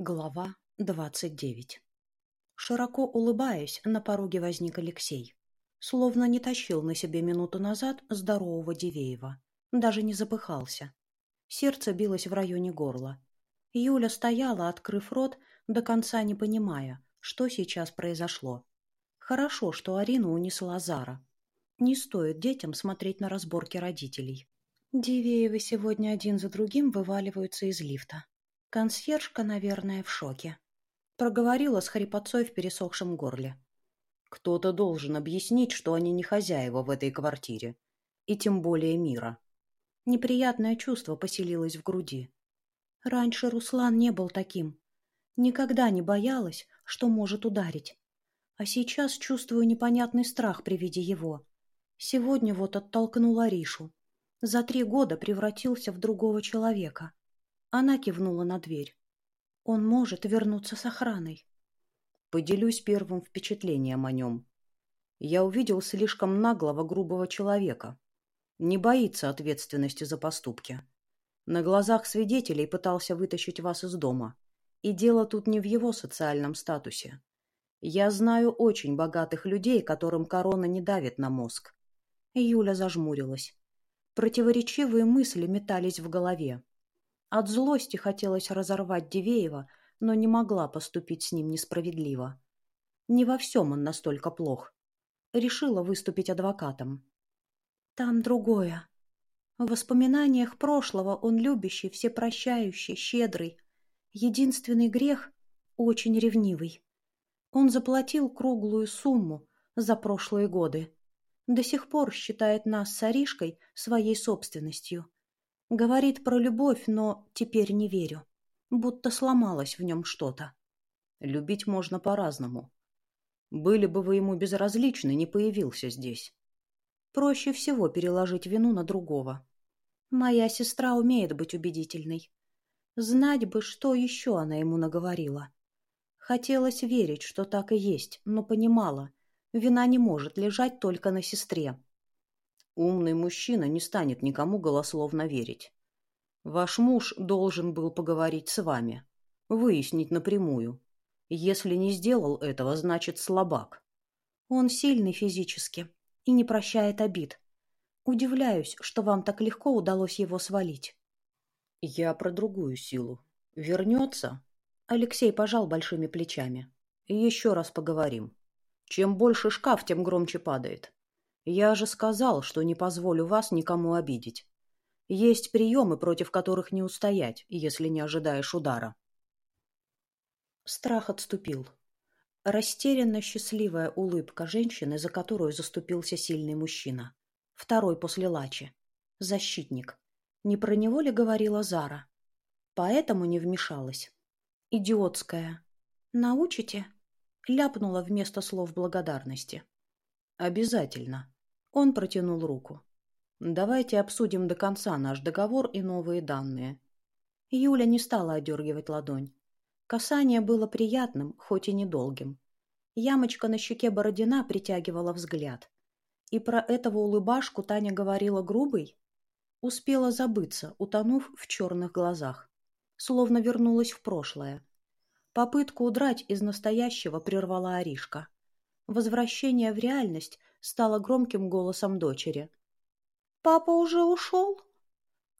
Глава двадцать девять Широко улыбаясь, на пороге возник Алексей. Словно не тащил на себе минуту назад здорового Дивеева. Даже не запыхался. Сердце билось в районе горла. Юля стояла, открыв рот, до конца не понимая, что сейчас произошло. Хорошо, что Арину унесла Зара. Не стоит детям смотреть на разборки родителей. Дивеевы сегодня один за другим вываливаются из лифта. Консьержка, наверное, в шоке. Проговорила с хрипотцой в пересохшем горле. Кто-то должен объяснить, что они не хозяева в этой квартире. И тем более мира. Неприятное чувство поселилось в груди. Раньше Руслан не был таким. Никогда не боялась, что может ударить. А сейчас чувствую непонятный страх при виде его. Сегодня вот оттолкнула Аришу. За три года превратился в другого человека. Она кивнула на дверь. Он может вернуться с охраной. Поделюсь первым впечатлением о нем. Я увидел слишком наглого, грубого человека. Не боится ответственности за поступки. На глазах свидетелей пытался вытащить вас из дома. И дело тут не в его социальном статусе. Я знаю очень богатых людей, которым корона не давит на мозг. Юля зажмурилась. Противоречивые мысли метались в голове. От злости хотелось разорвать Дивеева, но не могла поступить с ним несправедливо. Не во всем он настолько плох. Решила выступить адвокатом. Там другое. В воспоминаниях прошлого он любящий, всепрощающий, щедрый. Единственный грех — очень ревнивый. Он заплатил круглую сумму за прошлые годы. До сих пор считает нас с Аришкой своей собственностью — Говорит про любовь, но теперь не верю. Будто сломалось в нем что-то. Любить можно по-разному. Были бы вы ему безразличны, не появился здесь. Проще всего переложить вину на другого. Моя сестра умеет быть убедительной. Знать бы, что еще она ему наговорила. Хотелось верить, что так и есть, но понимала, вина не может лежать только на сестре. Умный мужчина не станет никому голословно верить. Ваш муж должен был поговорить с вами, выяснить напрямую. Если не сделал этого, значит слабак. Он сильный физически и не прощает обид. Удивляюсь, что вам так легко удалось его свалить. Я про другую силу. Вернется? Алексей пожал большими плечами. Еще раз поговорим. Чем больше шкаф, тем громче падает. Я же сказал, что не позволю вас никому обидеть. Есть приемы, против которых не устоять, если не ожидаешь удара. Страх отступил. Растерянно счастливая улыбка женщины, за которую заступился сильный мужчина. Второй после Лачи. Защитник. Не про него ли говорила Зара? Поэтому не вмешалась. Идиотская. «Научите?» Ляпнула вместо слов благодарности. «Обязательно», он протянул руку. «Давайте обсудим до конца наш договор и новые данные». Юля не стала одергивать ладонь. Касание было приятным, хоть и недолгим. Ямочка на щеке Бородина притягивала взгляд. И про этого улыбашку Таня говорила грубой? Успела забыться, утонув в черных глазах. Словно вернулась в прошлое. Попытку удрать из настоящего прервала Аришка. Возвращение в реальность стала громким голосом дочери. «Папа уже ушел?»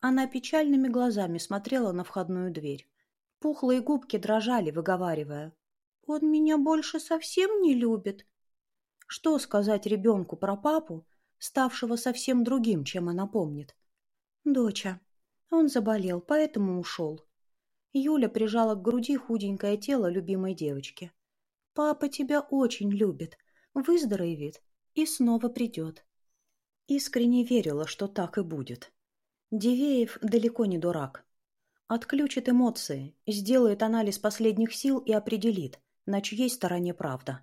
Она печальными глазами смотрела на входную дверь. Пухлые губки дрожали, выговаривая. «Он меня больше совсем не любит». Что сказать ребенку про папу, ставшего совсем другим, чем она помнит? «Доча, он заболел, поэтому ушел». Юля прижала к груди худенькое тело любимой девочки. «Папа тебя очень любит. Выздоровеет и снова придет. Искренне верила, что так и будет. Дивеев далеко не дурак. Отключит эмоции, сделает анализ последних сил и определит, на чьей стороне правда.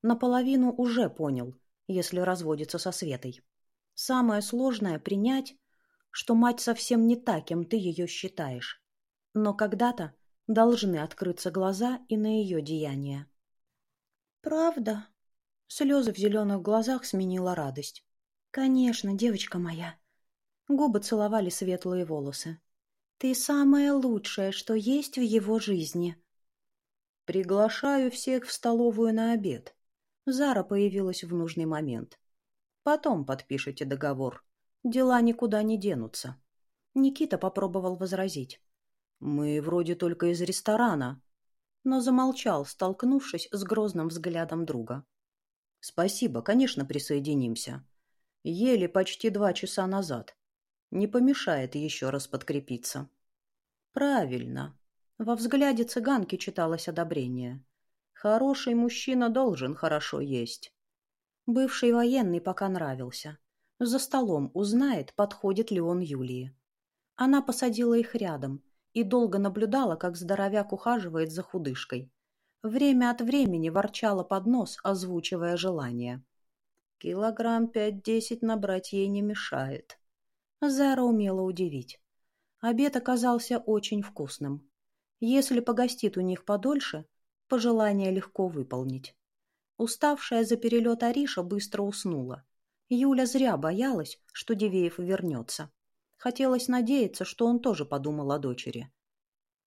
Наполовину уже понял, если разводится со Светой. Самое сложное — принять, что мать совсем не та, кем ты ее считаешь. Но когда-то должны открыться глаза и на ее деяния. «Правда?» Слезы в зеленых глазах сменила радость. «Конечно, девочка моя». Губы целовали светлые волосы. «Ты самое лучшее, что есть в его жизни». Приглашаю всех в столовую на обед. Зара появилась в нужный момент. Потом подпишите договор. Дела никуда не денутся. Никита попробовал возразить. Мы вроде только из ресторана. Но замолчал, столкнувшись с грозным взглядом друга. Спасибо, конечно, присоединимся. Ели почти два часа назад. Не помешает еще раз подкрепиться. Правильно. Во взгляде цыганки читалось одобрение. Хороший мужчина должен хорошо есть. Бывший военный пока нравился. За столом узнает, подходит ли он Юлии. Она посадила их рядом и долго наблюдала, как здоровяк ухаживает за худышкой. Время от времени ворчала под нос, озвучивая желание. Килограмм пять-десять набрать ей не мешает. Зара умела удивить. Обед оказался очень вкусным. Если погостит у них подольше, пожелание легко выполнить. Уставшая за перелет Ариша быстро уснула. Юля зря боялась, что Дивеев вернется. Хотелось надеяться, что он тоже подумал о дочери.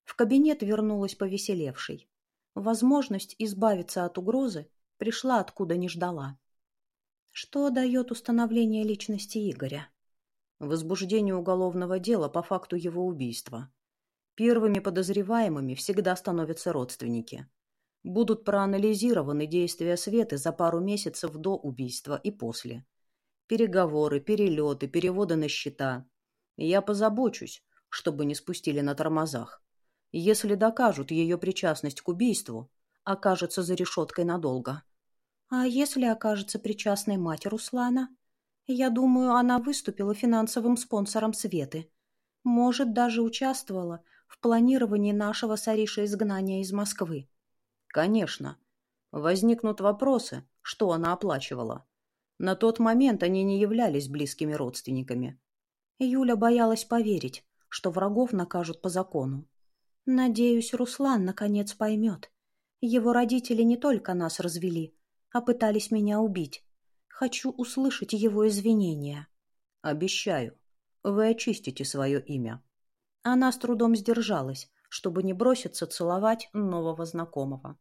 В кабинет вернулась повеселевшей. Возможность избавиться от угрозы пришла откуда не ждала. Что дает установление личности Игоря? Возбуждение уголовного дела по факту его убийства. Первыми подозреваемыми всегда становятся родственники. Будут проанализированы действия Светы за пару месяцев до убийства и после. Переговоры, перелеты, переводы на счета. Я позабочусь, чтобы не спустили на тормозах. Если докажут ее причастность к убийству, окажется за решеткой надолго. А если окажется причастной мать Руслана? Я думаю, она выступила финансовым спонсором Светы. Может, даже участвовала в планировании нашего с Аришей изгнания из Москвы. Конечно. Возникнут вопросы, что она оплачивала. На тот момент они не являлись близкими родственниками. Юля боялась поверить, что врагов накажут по закону. Надеюсь, Руслан наконец поймет. Его родители не только нас развели, а пытались меня убить. Хочу услышать его извинения. Обещаю, вы очистите свое имя. Она с трудом сдержалась, чтобы не броситься целовать нового знакомого.